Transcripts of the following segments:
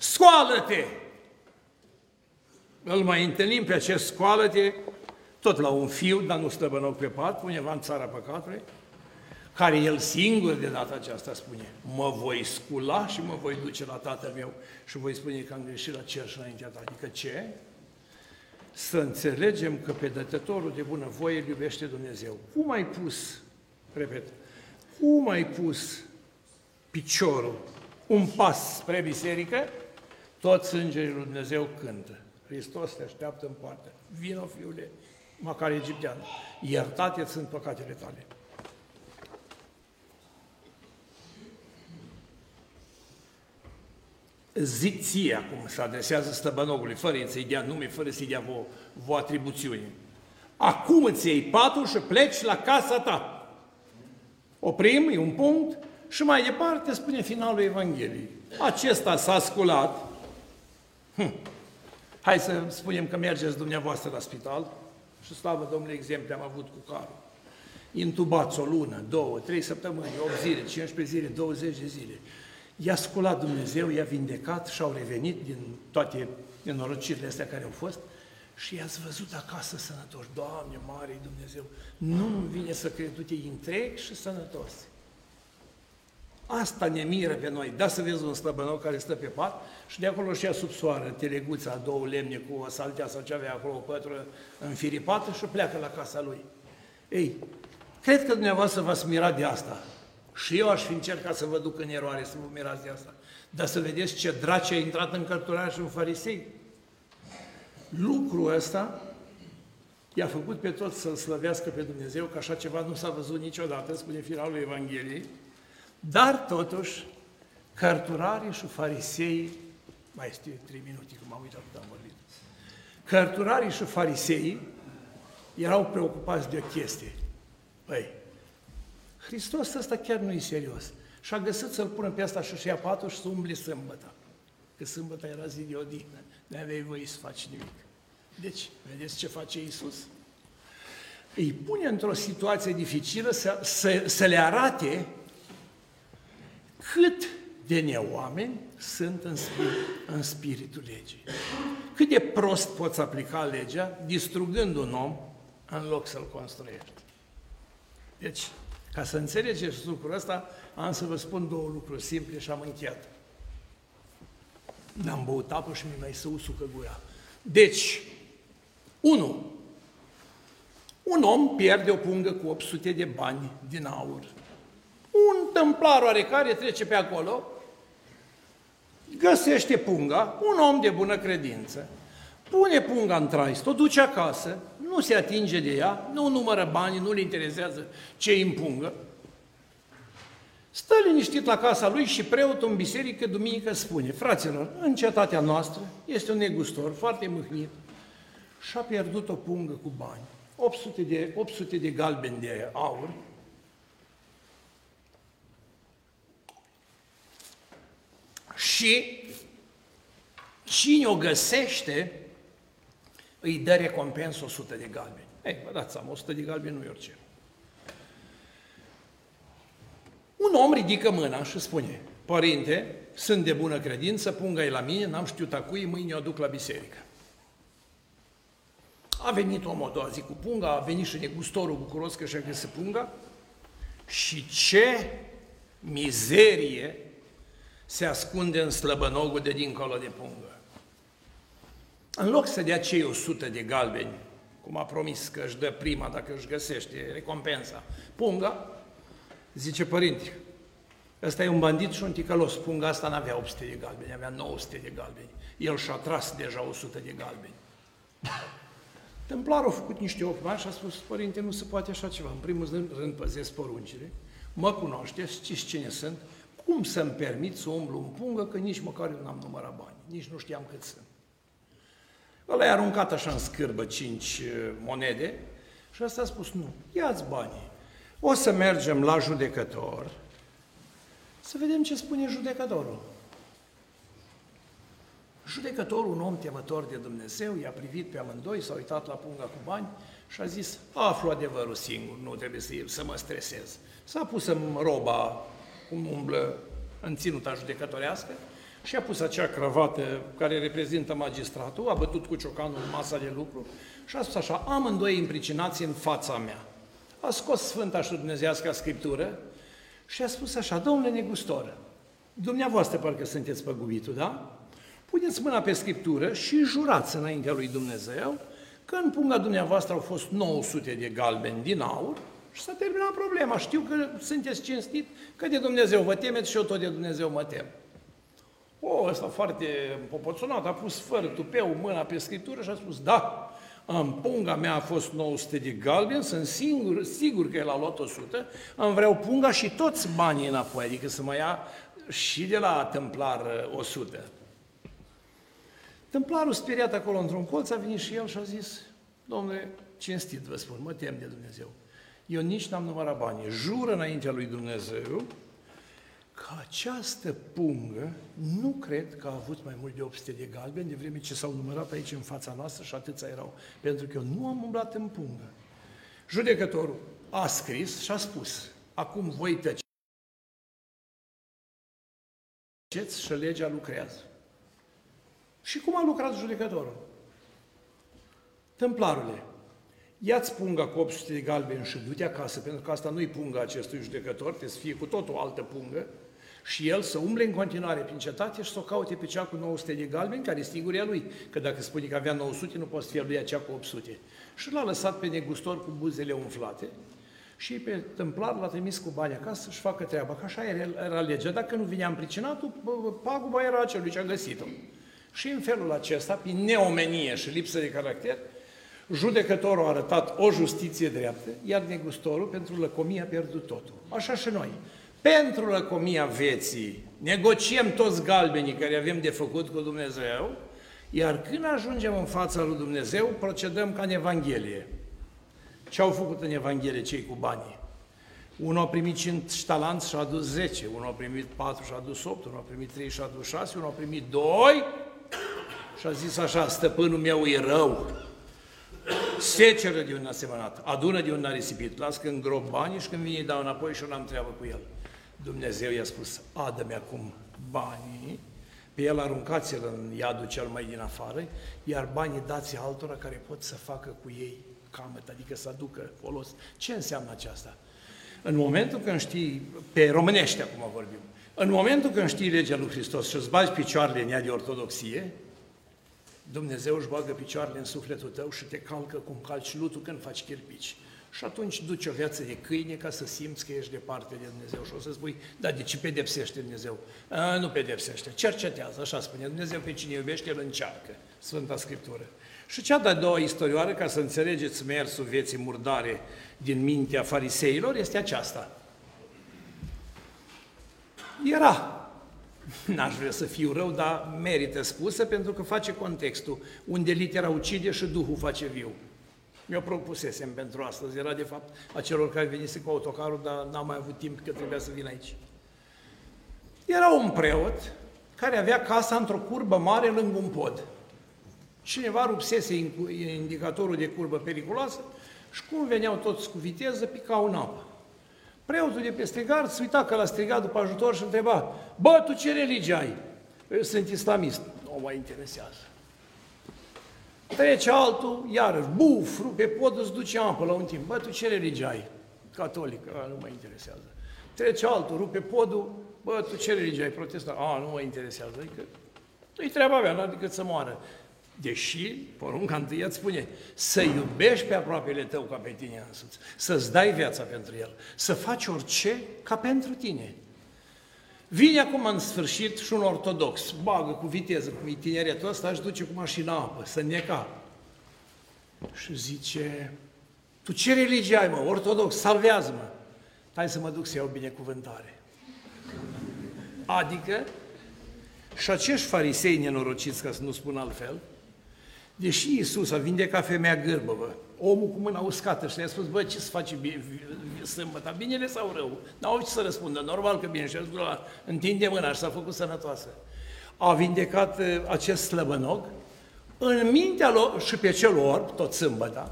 Scoală-te! Îl mai întâlnim pe acest scoală-te, tot la un fiu, dar nu stăbănoc pe pat, undeva în țara păcatului, care el singur de data aceasta spune, mă voi scula și mă voi duce la tatăl meu și voi spune că am greșit la cer și înaintea ta. Adică ce? Să înțelegem că pe dătătorul de bună voie îl iubește Dumnezeu. Cum ai pus, repet, cum ai pus piciorul un pas spre biserică, toți îngerii lui Dumnezeu cântă. Hristos te așteaptă în poartă. Vino, fiule, măcar egiptean. Iertate sunt păcatele tale. zic ție acum, se adresează stăbănogului, fără să-i dea nume, fără să-i dea o, o atribuțiune. Acum îți iei patul și pleci la casa ta. Oprim, e un punct, și mai departe spune finalul Evangheliei. Acesta s-a sculat. Hm. Hai să spunem că mergeți dumneavoastră la spital și slavă Domnului exemple am avut cu carul. Intubați o lună, două, trei săptămâni, 8 zile, 15 zile, 20 de zile i-a sculat Dumnezeu, i-a vindecat și au revenit din toate nenorocirile astea care au fost și i-ați văzut acasă sănătoși. Doamne, mare Dumnezeu, nu-mi vine să cred, tu te întreg și sănătos. Asta ne miră pe noi. Da să vezi un slăbănou care stă pe pat și de acolo și ia sub soară teleguța, două lemne cu o saltea sau ce avea acolo, o pătură înfiripată și pleacă la casa lui. Ei, cred că dumneavoastră v-ați mirat de asta. Și eu aș fi încercat să vă duc în eroare, să vă mirați de asta. Dar să vedeți ce drace a intrat în cărturare și în farisei. Lucrul ăsta i-a făcut pe toți să-L slăvească pe Dumnezeu, că așa ceva nu s-a văzut niciodată, spune finalul Evangheliei. Dar totuși, cărturarii și farisei, mai este trei minute, cum am uitat cât am vorbit, cărturarii și farisei erau preocupați de o chestie. Păi, Hristos ăsta chiar nu e serios. Și a găsit să-l pună pe asta și-și ia patul și să umble sâmbătă. Că sâmbătă era zi de odihnă. Nu aveai voie să faci nimic. Deci, vedeți ce face Iisus? Îi pune într-o situație dificilă să, să, să le arate cât de neoameni sunt în, spirit, în spiritul legii. Cât de prost poți aplica legea distrugând un om în loc să-l construiești. Deci, ca să înțelegeți lucrul ăsta, am să vă spun două lucruri simple și am încheiat. Am băut apă și mi mai să usucă gura. Deci, unu, un om pierde o pungă cu 800 de bani din aur. Un tâmplar oarecare trece pe acolo, găsește punga, un om de bună credință, pune punga în trais, o duce acasă, nu se atinge de ea, nu numără banii, nu-l interesează ce îi împungă. Stă liniștit la casa lui și preotul în biserică duminică spune, fraților, în cetatea noastră este un negustor foarte mâhnit și a pierdut o pungă cu bani, 800 de, 800 de galbeni de aur, și cine o găsește îi dă recompensă 100 de galbeni. Ei, vă dați seama, 100 de galbeni nu e orice. Un om ridică mâna și spune, Părinte, sunt de bună credință, punga la mine, n-am știut a cui, mâine o duc la biserică. A venit omul a doua zi cu punga, a venit și negustorul bucuros că și-a găsit punga și ce mizerie se ascunde în slăbănogul de dincolo de pungă. În loc să dea cei 100 de galbeni, cum a promis că își dă prima dacă își găsește recompensa, punga, zice părinte, ăsta e un bandit și un ticălos, punga asta n-avea 800 de galbeni, avea 900 de galbeni. El și-a tras deja 100 de galbeni. Templarul a făcut niște ochi mari și a spus, părinte, nu se poate așa ceva. În primul rând păzesc poruncile, mă cunoașteți, știți cine sunt, cum să-mi permit să umblu în pungă, că nici măcar eu n-am numărat bani, nici nu știam cât sunt. Ăla i-a aruncat așa în scârbă cinci uh, monede și ăsta a spus, nu, ia-ți banii. O să mergem la judecător să vedem ce spune judecătorul. Judecătorul, un om temător de Dumnezeu, i-a privit pe amândoi, s-a uitat la punga cu bani și a zis, aflu adevărul singur, nu trebuie să, să mă stresez. S-a pus în roba cum umblă în ținuta judecătorească și a pus acea cravată care reprezintă magistratul, a bătut cu ciocanul în masa de lucru și a spus așa, amândoi impricinați în fața mea. A scos Sfânta și Dumnezească Scriptură și a spus așa, domnule negustor, dumneavoastră parcă sunteți păgubitul, da? Puneți mâna pe Scriptură și jurați înaintea lui Dumnezeu că în punga dumneavoastră au fost 900 de galbeni din aur și s-a terminat problema. Știu că sunteți cinstit, că de Dumnezeu vă temeți și eu tot de Dumnezeu mă tem. O, ăsta foarte popoțonat, a pus fără tupeu mâna pe Scriptură și a spus, da, în punga mea a fost 900 de galbeni, sunt singur, sigur că el a luat 100, îmi vreau punga și toți banii înapoi, adică să mă ia și de la templar 100. Templarul speriat acolo într-un colț a venit și el și a zis, domnule, cinstit vă spun, mă tem de Dumnezeu. Eu nici n-am numărat banii. Jură înaintea lui Dumnezeu că această pungă nu cred că a avut mai mult de 800 de galbeni, de vreme ce s-au numărat aici în fața noastră și atâția erau. Pentru că eu nu am umblat în pungă. Judecătorul a scris și a spus, acum voi tăceți și legea lucrează. Și cum a lucrat judecătorul? Templarule, ia-ți punga cu 800 de galbeni și du-te acasă, pentru că asta nu-i punga acestui judecător, trebuie să fie cu tot o altă pungă, și el să umble în continuare prin cetate și să o caute pe cea cu 900 de galbeni, care e siguria lui. Că dacă spune că avea 900, nu poate să fie lui acea cu 800. Și l-a lăsat pe negustor cu buzele umflate și pe templar l-a trimis cu bani acasă să-și facă treaba. Că așa era, era legea. Dacă nu vinea împricinatul, paguba era acelui ce a găsit-o. Și în felul acesta, prin neomenie și lipsă de caracter, judecătorul a arătat o justiție dreaptă, iar negustorul pentru lăcomie a pierdut totul. Așa și noi. Pentru lăcomia vieții negociem toți galbenii care avem de făcut cu Dumnezeu, iar când ajungem în fața lui Dumnezeu, procedăm ca în Evanghelie. Ce au făcut în Evanghelie cei cu banii? Unul a primit 5 ștalanți și a adus 10, unul a primit 4 și a adus 8, unul a primit 3 și a adus 6, unul a primit 2 și a zis așa, stăpânul meu e rău, seceră de un asemănat, adună de un a risipit, las când grob banii și când vine îi dau înapoi și eu n-am treabă cu el. Dumnezeu i-a spus, adă-mi acum banii, pe el aruncați-l în iadul cel mai din afară, iar banii dați altora care pot să facă cu ei camăt, adică să aducă folos. Ce înseamnă aceasta? În momentul când știi, pe românește acum vorbim, în momentul când știi legea lui Hristos și îți bagi picioarele în ea de ortodoxie, Dumnezeu își bagă picioarele în sufletul tău și te calcă cum calci lutul când faci chirpici. Și atunci duci o viață de câine ca să simți că ești departe de Dumnezeu. Și o să spui, da, de ce pedepsește Dumnezeu? A, nu pedepsește, cercetează, așa spune. Dumnezeu pe cine iubește, îl încearcă. Sfânta Scriptură. Și cea de-a doua istorioară, ca să înțelegeți mersul vieții murdare din mintea fariseilor, este aceasta. Era N-aș vrea să fiu rău, dar merită spusă pentru că face contextul, unde litera ucide și Duhul face viu. Mi-o propusesem pentru astăzi, era de fapt a celor care venise cu autocarul, dar n-am mai avut timp că trebuia să vin aici. Era un preot care avea casa într-o curbă mare lângă un pod. Cineva rupsese indicatorul de curbă periculoasă și cum veneau toți cu viteză, picau în apă. Preotul de pe strigar se uita că l-a strigat după ajutor și întreba, bă, tu ce religie ai? Eu sunt islamist. Nu mă interesează. Trece altul, iarăși, buf, rupe podul, îți duce apă la un timp. Bă, tu ce religie ai? Catolic, a, nu mă interesează. Trece altul, rupe podul, bă, tu ce religie ai? Protestant, a, nu mă interesează. Adică, nu-i treaba mea, nu decât să moară. Deși, porunca întâi îți spune, să iubești pe aproapele tău ca pe tine însuți, să-ți dai viața pentru el, să faci orice ca pentru tine. Vine acum în sfârșit și un ortodox, bagă cu viteză, cum e tineretul ăsta, își duce cu mașina apă, să neca. Și zice, tu ce religie ai, mă, ortodox, salvează-mă. Hai să mă duc să iau binecuvântare. Adică, și acești farisei nenorociți, ca să nu spun altfel, Deși Iisus a vindecat femeia gârbă, bă, omul cu mâna uscată și i-a spus, bă, ce să faci sâmbătă, binele sau rău? N-au ce să răspundă, normal că bine. Și a zis, întinde mâna și s-a făcut sănătoasă. A vindecat uh, acest slăbănog în mintea lor și pe cel orb, tot sâmbătă,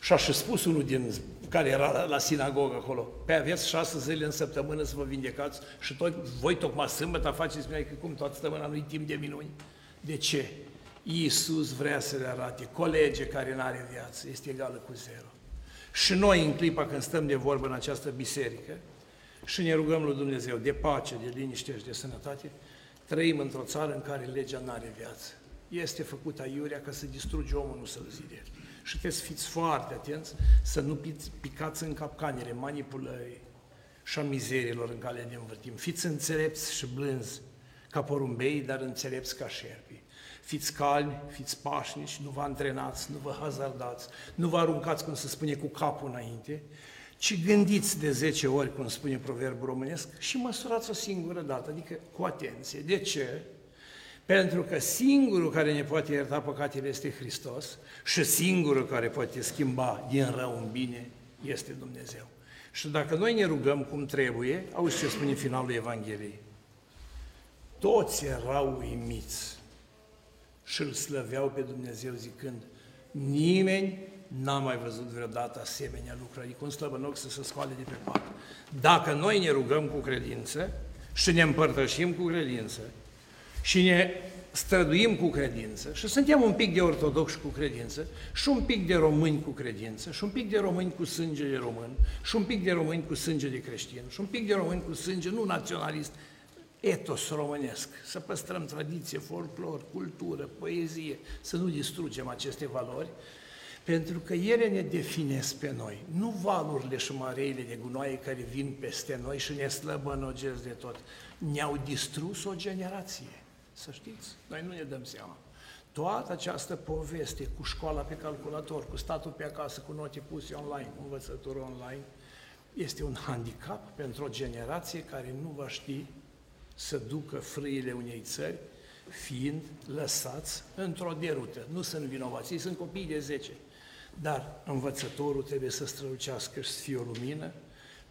Și a și spus unul din care era la, la sinagogă acolo, pe aveți șase zile în săptămână să vă vindecați și tot, voi tocmai sâmbătă faceți bine că cum toată săptămâna nu-i timp de minuni. De ce? Iisus vrea să le arate, colege care nu are viață, este egală cu zero. Și noi, în clipa când stăm de vorbă în această biserică și ne rugăm lui Dumnezeu de pace, de liniște și de sănătate, trăim într-o țară în care legea nu are viață. Este făcută aiurea ca să distruge omul, nu să-l zide. Și trebuie să fiți foarte atenți să nu picați în capcanele manipulării și a mizerilor în care ne învârtim. Fiți înțelepți și blânzi ca porumbei, dar înțelepți ca șerpi. Fiți calmi, fiți pașnici, nu vă antrenați, nu vă hazardați, nu vă aruncați, cum se spune, cu capul înainte, ci gândiți de 10 ori, cum spune proverbul românesc, și măsurați o singură dată, adică cu atenție. De ce? Pentru că singurul care ne poate ierta păcatele este Hristos și singurul care poate schimba din rău în bine este Dumnezeu. Și dacă noi ne rugăm cum trebuie, auzi ce spune finalul Evangheliei. Toți erau uimiți și îl slăveau pe Dumnezeu zicând, nimeni n-a mai văzut vreodată asemenea lucruri, adică un slăbănoc să se scoale de pe pat. Dacă noi ne rugăm cu credință și ne împărtășim cu credință și ne străduim cu credință și suntem un pic de ortodoxi cu credință și un pic de români cu credință și un pic de români cu sânge de român și un pic de români cu sânge de creștin și un pic de români cu sânge nu naționalist, etos românesc, să păstrăm tradiție, folclor, cultură, poezie, să nu distrugem aceste valori, pentru că ele ne definesc pe noi, nu valurile și mareile de gunoaie care vin peste noi și ne slăbănogesc de tot. Ne-au distrus o generație, să știți, noi nu ne dăm seama. Toată această poveste cu școala pe calculator, cu statul pe acasă, cu note puse online, cu învățătură online, este un handicap pentru o generație care nu va ști să ducă frâile unei țări, fiind lăsați într-o derută. Nu sunt vinovați, ei sunt copii de 10. Dar învățătorul trebuie să strălucească și să fie o lumină,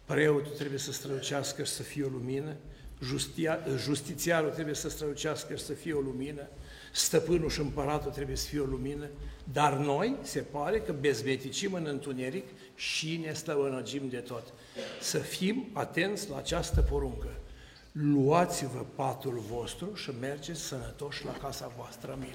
preotul trebuie să strălucească și să fie o lumină, justia, justițiarul trebuie să strălucească și să fie o lumină, stăpânul și împăratul trebuie să fie o lumină, dar noi se pare că bezmeticim în întuneric și ne stăvănăgim de tot. Să fim atenți la această poruncă luați-vă patul vostru și mergeți sănătoși la casa voastră. Amin.